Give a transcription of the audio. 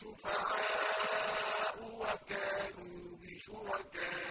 شفعاء وكانوا بشركائهم